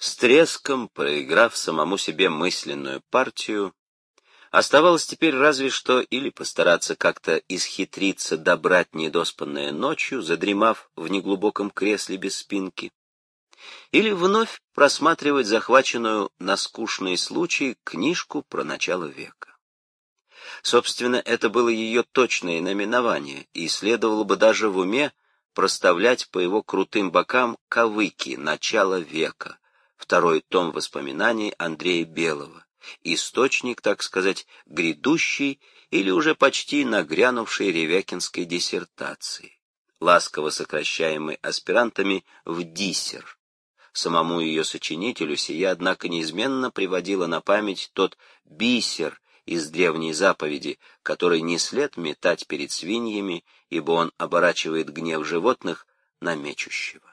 С треском, проиграв самому себе мысленную партию, оставалось теперь разве что или постараться как-то исхитриться добрать недоспанное ночью, задремав в неглубоком кресле без спинки, или вновь просматривать захваченную на скучные случаи книжку про начало века. Собственно, это было ее точное наименование, и следовало бы даже в уме проставлять по его крутым бокам кавыки «Начало века», второй том воспоминаний Андрея Белого, источник, так сказать, грядущей или уже почти нагрянувшей ревякинской диссертации, ласково сокращаемой аспирантами в диссер. Самому ее сочинителю сия, однако, неизменно приводила на память тот бисер из древней заповеди, который не след метать перед свиньями, ибо он оборачивает гнев животных на мечущего.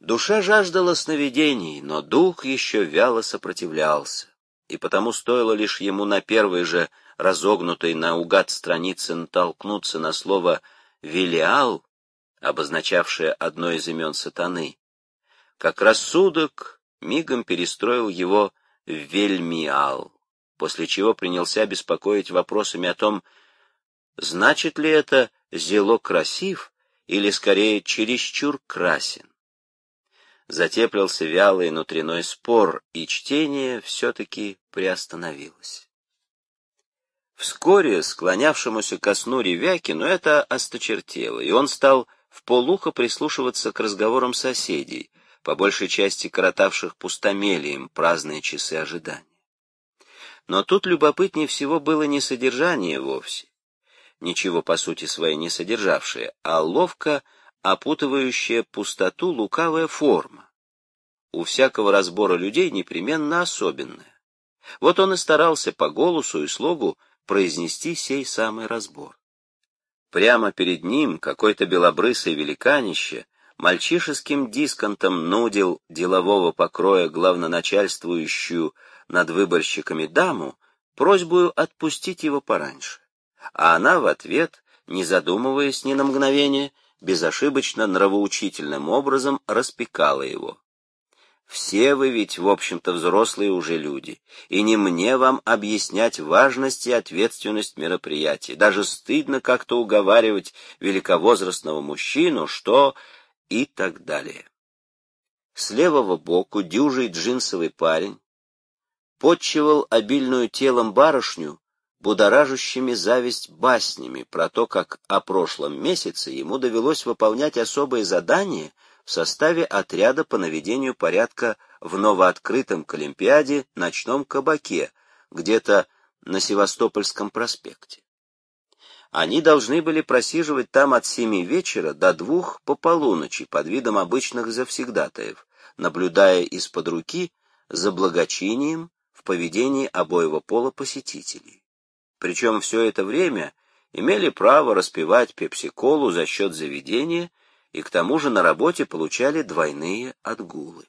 Душа жаждала сновидений, но дух еще вяло сопротивлялся, и потому стоило лишь ему на первой же разогнутой наугад странице натолкнуться на слово «велиал», обозначавшее одно из имен сатаны, как рассудок мигом перестроил его в «вельмиал», после чего принялся беспокоить вопросами о том, значит ли это «зело красив» или скорее чересчур красен затеплился вялый внутренной спор, и чтение все-таки приостановилось. Вскоре склонявшемуся ко сну Ревякину это осточертело, и он стал в полухо прислушиваться к разговорам соседей, по большей части коротавших пустомелием праздные часы ожидания. Но тут любопытнее всего было не содержание вовсе, ничего по сути своей не содержавшее, а ловко опутывающая пустоту лукавая форма. У всякого разбора людей непременно особенная. Вот он и старался по голосу и слогу произнести сей самый разбор. Прямо перед ним какой-то белобрысый великанище мальчишеским дисконтом нудил делового покроя главноначальствующую над выборщиками даму просьбою отпустить его пораньше. А она в ответ, не задумываясь ни на мгновение, безошибочно нравоучительным образом распекала его. Все вы ведь, в общем-то, взрослые уже люди, и не мне вам объяснять важность и ответственность мероприятия. Даже стыдно как-то уговаривать великовозрастного мужчину, что... и так далее. С левого боку дюжий джинсовый парень подчивал обильную телом барышню будоражащими зависть баснями про то, как о прошлом месяце ему довелось выполнять особые задания в составе отряда по наведению порядка в новооткрытом к Олимпиаде ночном кабаке, где-то на Севастопольском проспекте. Они должны были просиживать там от семи вечера до двух по полуночи под видом обычных завсегдатаев, наблюдая из-под руки за благочинием в поведении обоего пола посетителей. Причем все это время имели право распивать пепси-колу за счет заведения и к тому же на работе получали двойные отгулы.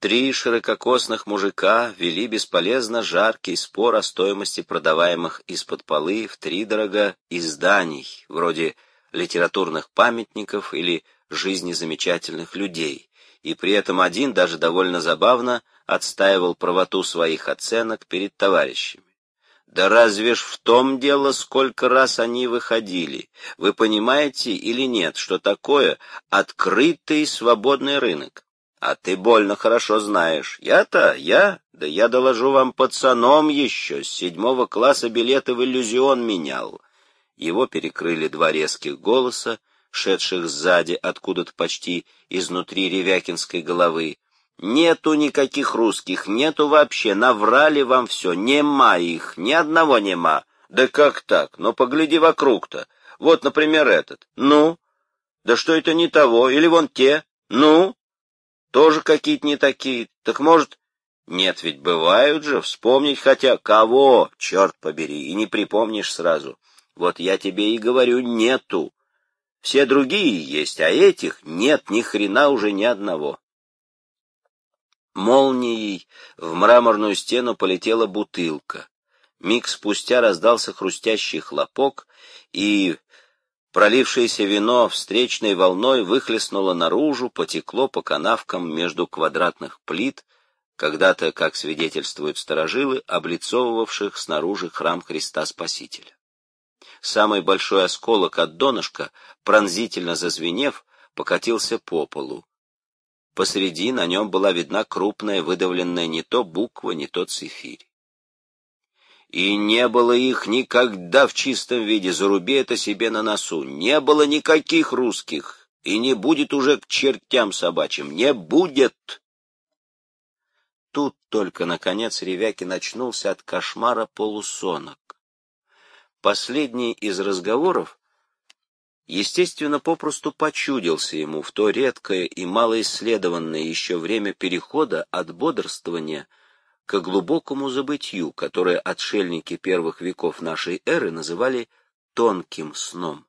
Три ширококосных мужика вели бесполезно жаркий спор о стоимости продаваемых из-под полы в втридорого изданий, вроде литературных памятников или жизни замечательных людей, и при этом один даже довольно забавно отстаивал правоту своих оценок перед товарищами. Да разве ж в том дело, сколько раз они выходили? Вы понимаете или нет, что такое открытый свободный рынок? А ты больно хорошо знаешь. Я-то, я, да я доложу вам пацаном еще, с седьмого класса билеты в иллюзион менял. Его перекрыли два резких голоса, шедших сзади откуда-то почти изнутри Ревякинской головы. Нету никаких русских, нету вообще, наврали вам все, нема их, ни одного нема. Да как так? Ну, погляди вокруг-то. Вот, например, этот. Ну? Да что это не того? Или вон те? Ну? Тоже какие-то не такие. Так может... Нет, ведь бывают же, вспомнить хотя кого, черт побери, и не припомнишь сразу. Вот я тебе и говорю, нету. Все другие есть, а этих нет ни хрена уже ни одного. Молнией в мраморную стену полетела бутылка. Миг спустя раздался хрустящий хлопок, и Пролившееся вино встречной волной выхлестнуло наружу, потекло по канавкам между квадратных плит, когда-то, как свидетельствуют старожилы, облицовывавших снаружи храм Христа Спасителя. Самый большой осколок от донышка, пронзительно зазвенев, покатился по полу. Посреди на нем была видна крупная выдавленная не то буква, не то цифирь. И не было их никогда в чистом виде, заруби это себе на носу. Не было никаких русских, и не будет уже к чертям собачьим, не будет. Тут только, наконец, Ревякин очнулся от кошмара полусонок. Последний из разговоров, естественно, попросту почудился ему в то редкое и малоисследованное еще время перехода от бодрствования к глубокому забытью, которое отшельники первых веков нашей эры называли тонким сном.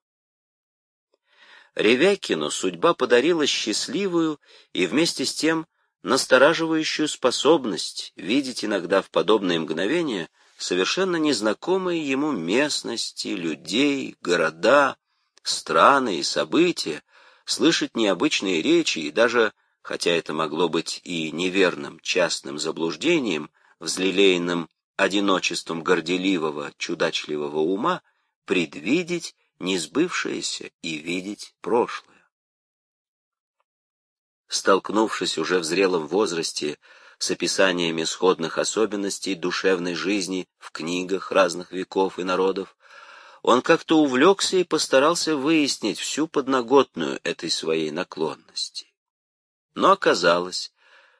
Ревякину судьба подарила счастливую и вместе с тем настораживающую способность видеть иногда в подобные мгновения совершенно незнакомые ему местности, людей, города, страны и события, слышать необычные речи и даже хотя это могло быть и неверным частным заблуждением, взлелеянным одиночеством горделивого, чудачливого ума, предвидеть несбывшееся и видеть прошлое. Столкнувшись уже в зрелом возрасте с описаниями сходных особенностей душевной жизни в книгах разных веков и народов, он как-то увлекся и постарался выяснить всю подноготную этой своей наклонности. Но оказалось,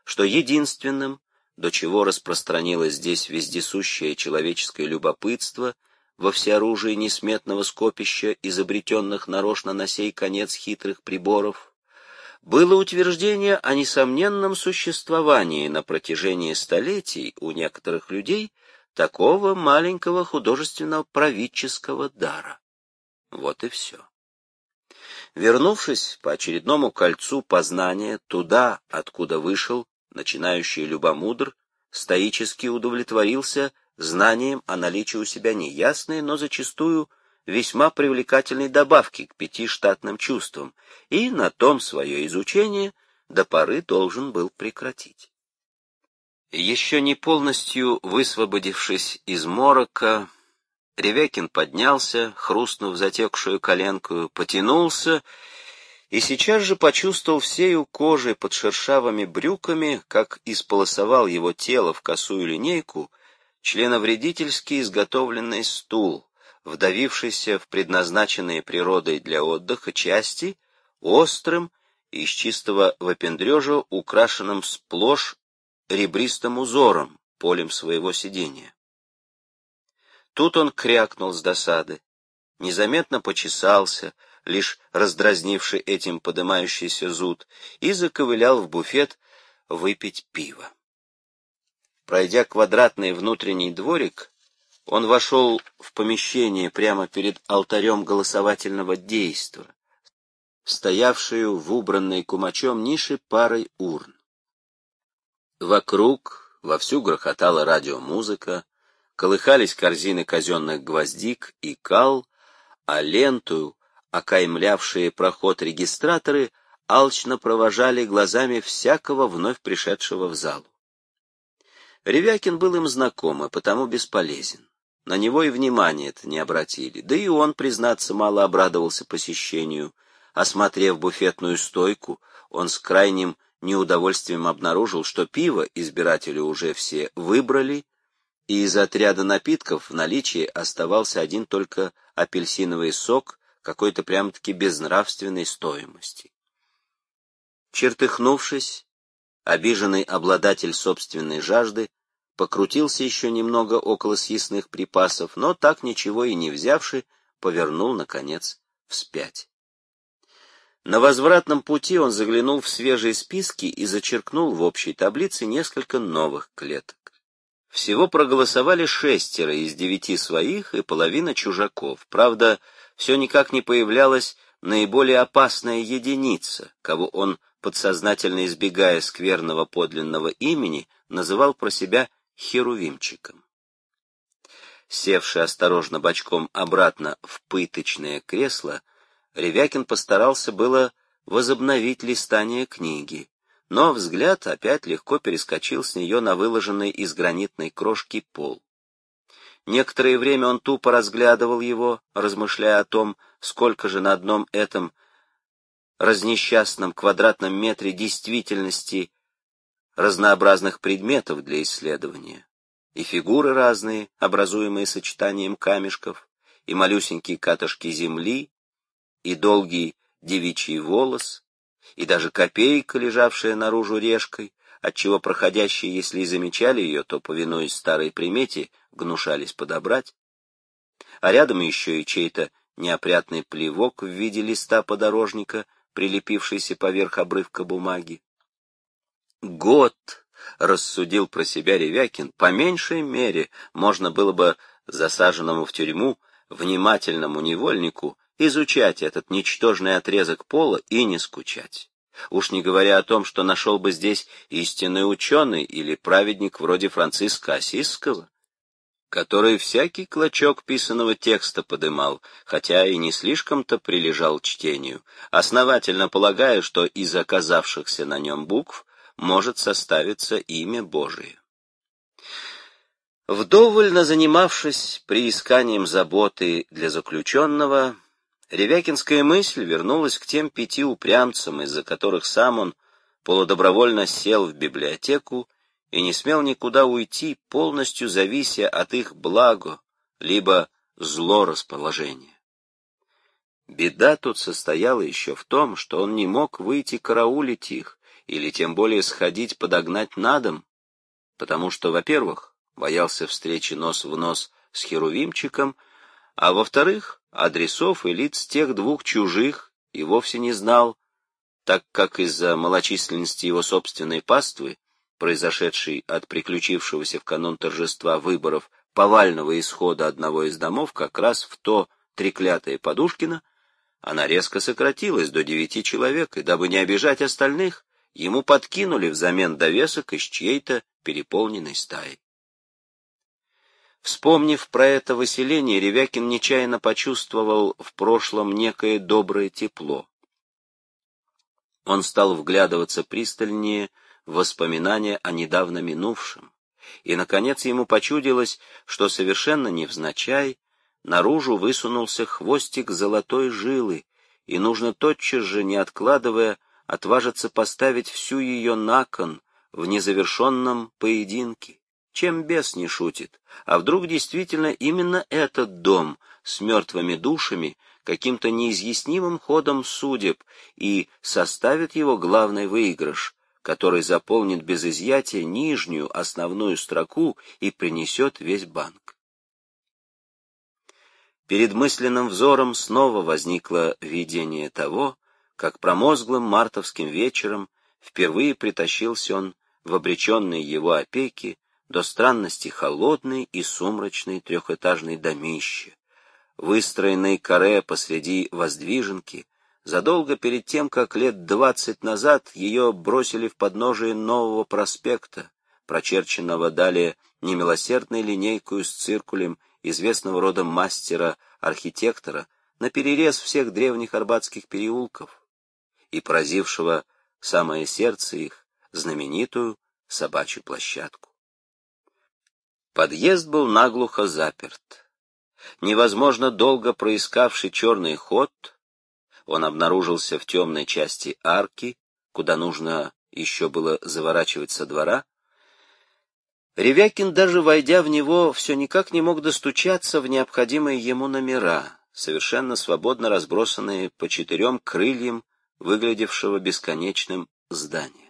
что единственным, до чего распространилось здесь вездесущее человеческое любопытство во всеоружии несметного скопища, изобретенных нарочно на сей конец хитрых приборов, было утверждение о несомненном существовании на протяжении столетий у некоторых людей такого маленького художественного правительского дара. Вот и все. Вернувшись по очередному кольцу познания туда, откуда вышел, начинающий любомудр, стоически удовлетворился знанием о наличии у себя неясной, но зачастую весьма привлекательной добавки к пяти штатным чувствам, и на том свое изучение до поры должен был прекратить. Еще не полностью высвободившись из морока, Ревекин поднялся, хрустнув затекшую коленку, потянулся и сейчас же почувствовал всею кожей под шершавыми брюками, как исполосовал его тело в косую линейку, членовредительски изготовленный стул, вдавившийся в предназначенные природой для отдыха части, острым и из чистого выпендрежа, украшенным сплошь ребристым узором, полем своего сидения. Тут он крякнул с досады, незаметно почесался, лишь раздразнивший этим подымающийся зуд, и заковылял в буфет выпить пиво. Пройдя квадратный внутренний дворик, он вошел в помещение прямо перед алтарем голосовательного действа, стоявшую в убранной кумачом нише парой урн. Вокруг вовсю грохотала радиомузыка, колыхались корзины казенных гвоздик и кал, а ленту, окаймлявшие проход регистраторы, алчно провожали глазами всякого вновь пришедшего в залу. Ревякин был им знаком, и потому бесполезен. На него и внимания это не обратили, да и он, признаться, мало обрадовался посещению. Осмотрев буфетную стойку, он с крайним неудовольствием обнаружил, что пиво избиратели уже все выбрали, и из отряда напитков в наличии оставался один только апельсиновый сок какой-то прям-таки безнравственной стоимости. Чертыхнувшись, обиженный обладатель собственной жажды покрутился еще немного около съестных припасов, но так ничего и не взявши, повернул, наконец, вспять. На возвратном пути он заглянул в свежие списки и зачеркнул в общей таблице несколько новых клеток. Всего проголосовали шестеро из девяти своих и половина чужаков. Правда, все никак не появлялась наиболее опасная единица, кого он, подсознательно избегая скверного подлинного имени, называл про себя Херувимчиком. Севший осторожно бочком обратно в пыточное кресло, Ревякин постарался было возобновить листание книги, но взгляд опять легко перескочил с нее на выложенный из гранитной крошки пол. Некоторое время он тупо разглядывал его, размышляя о том, сколько же на одном этом разнесчастном квадратном метре действительности разнообразных предметов для исследования. И фигуры разные, образуемые сочетанием камешков, и малюсенькие катышки земли, и долгий девичий волос, и даже копейка, лежавшая наружу решкой, отчего проходящие, если и замечали ее, то, повинуясь старой примете, гнушались подобрать. А рядом еще и чей-то неопрятный плевок в виде листа подорожника, прилепившийся поверх обрывка бумаги. Год, рассудил про себя Ревякин, по меньшей мере можно было бы засаженному в тюрьму внимательному невольнику изучать этот ничтожный отрезок пола и не скучать. Уж не говоря о том, что нашел бы здесь истинный ученый или праведник вроде Франциска Осиского, который всякий клочок писанного текста подымал, хотя и не слишком-то прилежал чтению, основательно полагая, что из оказавшихся на нем букв может составиться имя Божие. Вдоволь занимавшись приисканием заботы для заключенного, Ревякинская мысль вернулась к тем пяти упрямцам, из-за которых сам он полудобровольно сел в библиотеку и не смел никуда уйти, полностью завися от их благо, либо зло расположения. Беда тут состояла еще в том, что он не мог выйти караулить их, или тем более сходить подогнать на дом, потому что, во-первых, боялся встречи нос в нос с Херувимчиком, а во-вторых, адресов и лиц тех двух чужих и вовсе не знал, так как из-за малочисленности его собственной паствы, произошедшей от приключившегося в канун торжества выборов повального исхода одного из домов как раз в то треклятое Подушкино, она резко сократилась до девяти человек, и дабы не обижать остальных, ему подкинули взамен довесок из чьей-то переполненной стаи. Вспомнив про это выселение, Ревякин нечаянно почувствовал в прошлом некое доброе тепло. Он стал вглядываться пристальнее в воспоминания о недавно минувшем, и, наконец, ему почудилось, что совершенно невзначай наружу высунулся хвостик золотой жилы, и нужно тотчас же, не откладывая, отважиться поставить всю ее на кон в незавершенном поединке. Чем бес не шутит? А вдруг действительно именно этот дом с мертвыми душами каким-то неизъяснимым ходом судеб и составит его главный выигрыш, который заполнит без изъятия нижнюю основную строку и принесет весь банк. Перед мысленным взором снова возникло видение того, как промозглым мартовским вечером впервые притащился он в обреченной его опеки до странности холодный и сумрачный трехэтажный домище, выстроенный каре посреди воздвиженки, задолго перед тем, как лет двадцать назад ее бросили в подножие нового проспекта, прочерченного далее немилосердной линейкою с циркулем известного рода мастера-архитектора на перерез всех древних арбатских переулков и поразившего самое сердце их знаменитую собачью площадку. Подъезд был наглухо заперт. Невозможно долго проискавший черный ход, он обнаружился в темной части арки, куда нужно еще было заворачивать со двора. Ревякин, даже войдя в него, все никак не мог достучаться в необходимые ему номера, совершенно свободно разбросанные по четырем крыльям выглядевшего бесконечным здания.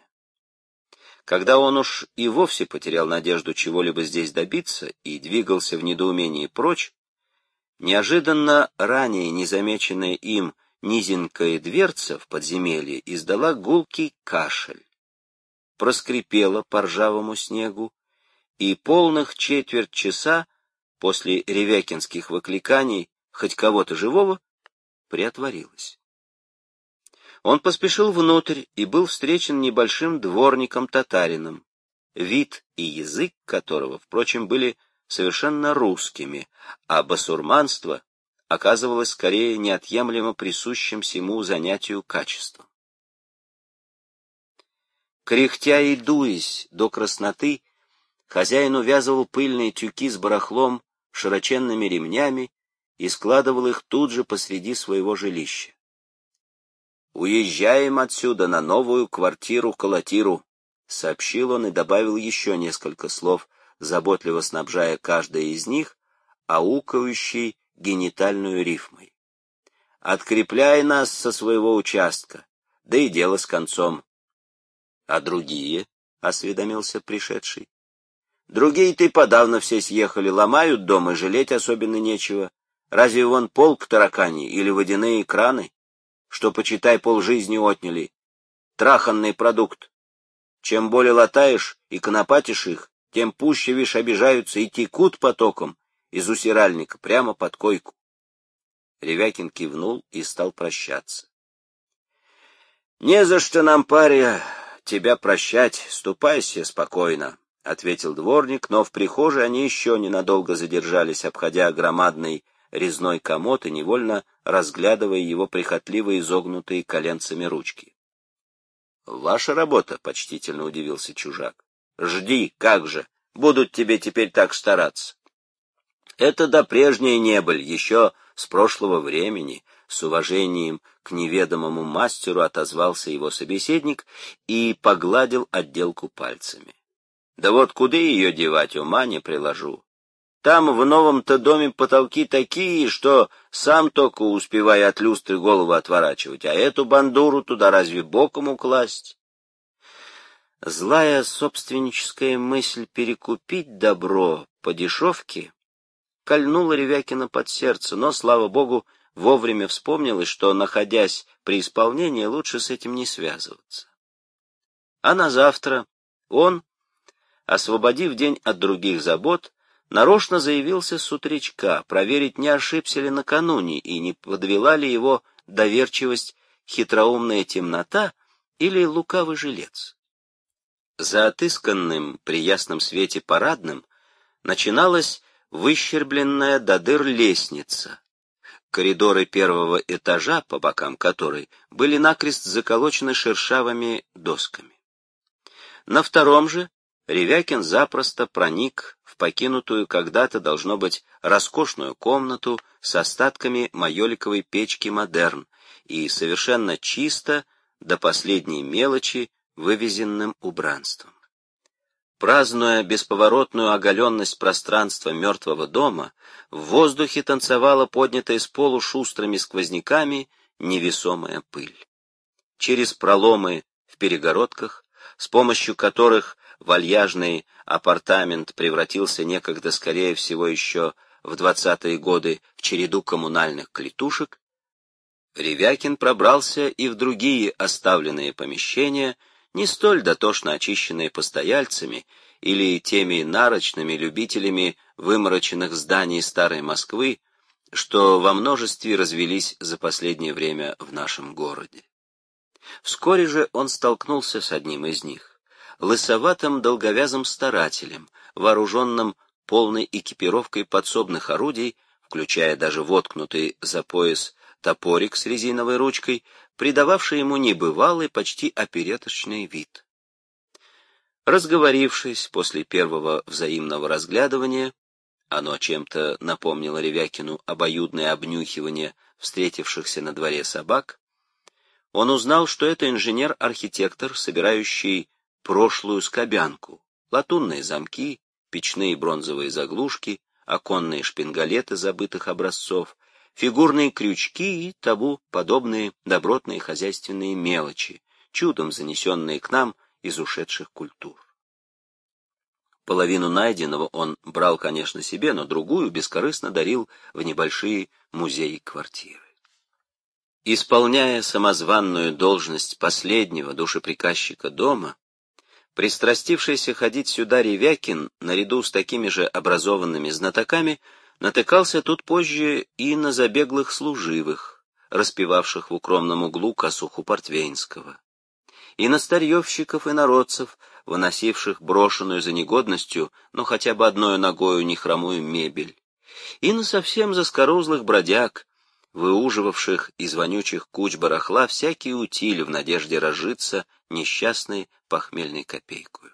Когда он уж и вовсе потерял надежду чего-либо здесь добиться и двигался в недоумении прочь, неожиданно ранее незамеченная им низенькая дверца в подземелье издала гулкий кашель, проскрипела по ржавому снегу, и полных четверть часа после ревякинских выкликаний хоть кого-то живого приотворилась. Он поспешил внутрь и был встречен небольшим дворником-татарином, вид и язык которого, впрочем, были совершенно русскими, а басурманство оказывалось скорее неотъемлемо присущим всему занятию качеством. Кряхтя и дуясь до красноты, хозяин увязывал пыльные тюки с барахлом широченными ремнями и складывал их тут же посреди своего жилища. «Уезжаем отсюда на новую квартиру-колотиру», — сообщил он и добавил еще несколько слов, заботливо снабжая каждое из них аукающей генитальную рифмой. «Открепляй нас со своего участка, да и дело с концом». «А другие?» — осведомился пришедший. «Другие ты подавно все съехали, ломают дом, и жалеть особенно нечего. Разве вон полк таракани или водяные краны, что, почитай, полжизни отняли? Траханный продукт. Чем более латаешь и конопатишь их, тем пуще, вишь, обижаются и текут потоком из усиральника прямо под койку. Ревякин кивнул и стал прощаться. — Не за что нам, паря, тебя прощать, ступайся спокойно, — ответил дворник, но в прихожей они еще ненадолго задержались, обходя громадный резной комод и невольно разглядывая его прихотливо изогнутые коленцами ручки. — Ваша работа, — почтительно удивился чужак. — Жди, как же, будут тебе теперь так стараться. Это до прежней небыль, еще с прошлого времени, с уважением к неведомому мастеру отозвался его собеседник и погладил отделку пальцами. Да вот куда ее девать, ума не приложу. Там в новом-то доме потолки такие, что сам только успевай от люстры голову отворачивать, а эту бандуру туда разве боком укласть? Злая собственническая мысль перекупить добро по дешевке кольнула Ревякина под сердце, но, слава богу, вовремя вспомнилось, что, находясь при исполнении, лучше с этим не связываться. А на завтра он, освободив день от других забот, нарочно заявился с утречка, проверить, не ошибся ли накануне и не подвела ли его доверчивость хитроумная темнота или лукавый жилец. За отысканным при ясном свете парадным начиналась выщербленная до дыр лестница, коридоры первого этажа, по бокам которой были накрест заколочены шершавыми досками. На втором же Ревякин запросто проник в покинутую когда-то, должно быть, роскошную комнату с остатками майоликовой печки «Модерн» и совершенно чисто, до последней мелочи, вывезенным убранством. Празднуя бесповоротную оголенность пространства мертвого дома, в воздухе танцевала поднятая с полу шустрыми сквозняками невесомая пыль. Через проломы в перегородках, с помощью которых вальяжный апартамент превратился некогда, скорее всего, еще в двадцатые годы в череду коммунальных клетушек, Ревякин пробрался и в другие оставленные помещения, не столь дотошно очищенные постояльцами или теми нарочными любителями вымороченных зданий старой Москвы, что во множестве развелись за последнее время в нашем городе. Вскоре же он столкнулся с одним из них, лысоватым долговязым старателем, вооруженным полной экипировкой подсобных орудий, включая даже воткнутый за пояс топорик с резиновой ручкой, придававший ему небывалый, почти опереточный вид. Разговорившись после первого взаимного разглядывания, оно чем-то напомнило Ревякину обоюдное обнюхивание встретившихся на дворе собак, он узнал, что это инженер-архитектор, собирающий прошлую скобянку, латунные замки, печные бронзовые заглушки, оконные шпингалеты забытых образцов, фигурные крючки и тому подобные добротные хозяйственные мелочи, чудом занесенные к нам из ушедших культур. Половину найденного он брал, конечно, себе, но другую бескорыстно дарил в небольшие музеи-квартиры. Исполняя самозванную должность последнего душеприказчика дома, пристрастившийся ходить сюда Ревякин, наряду с такими же образованными знатоками, натыкался тут позже и на забеглых служивых, распевавших в укромном углу косуху Портвейнского, и на старьевщиков и народцев, выносивших брошенную за негодностью, но хотя бы одной ногою нехромую мебель, и на совсем заскорузлых бродяг, выуживавших из вонючих куч барахла всякие утили в надежде разжиться несчастной похмельной копейкою.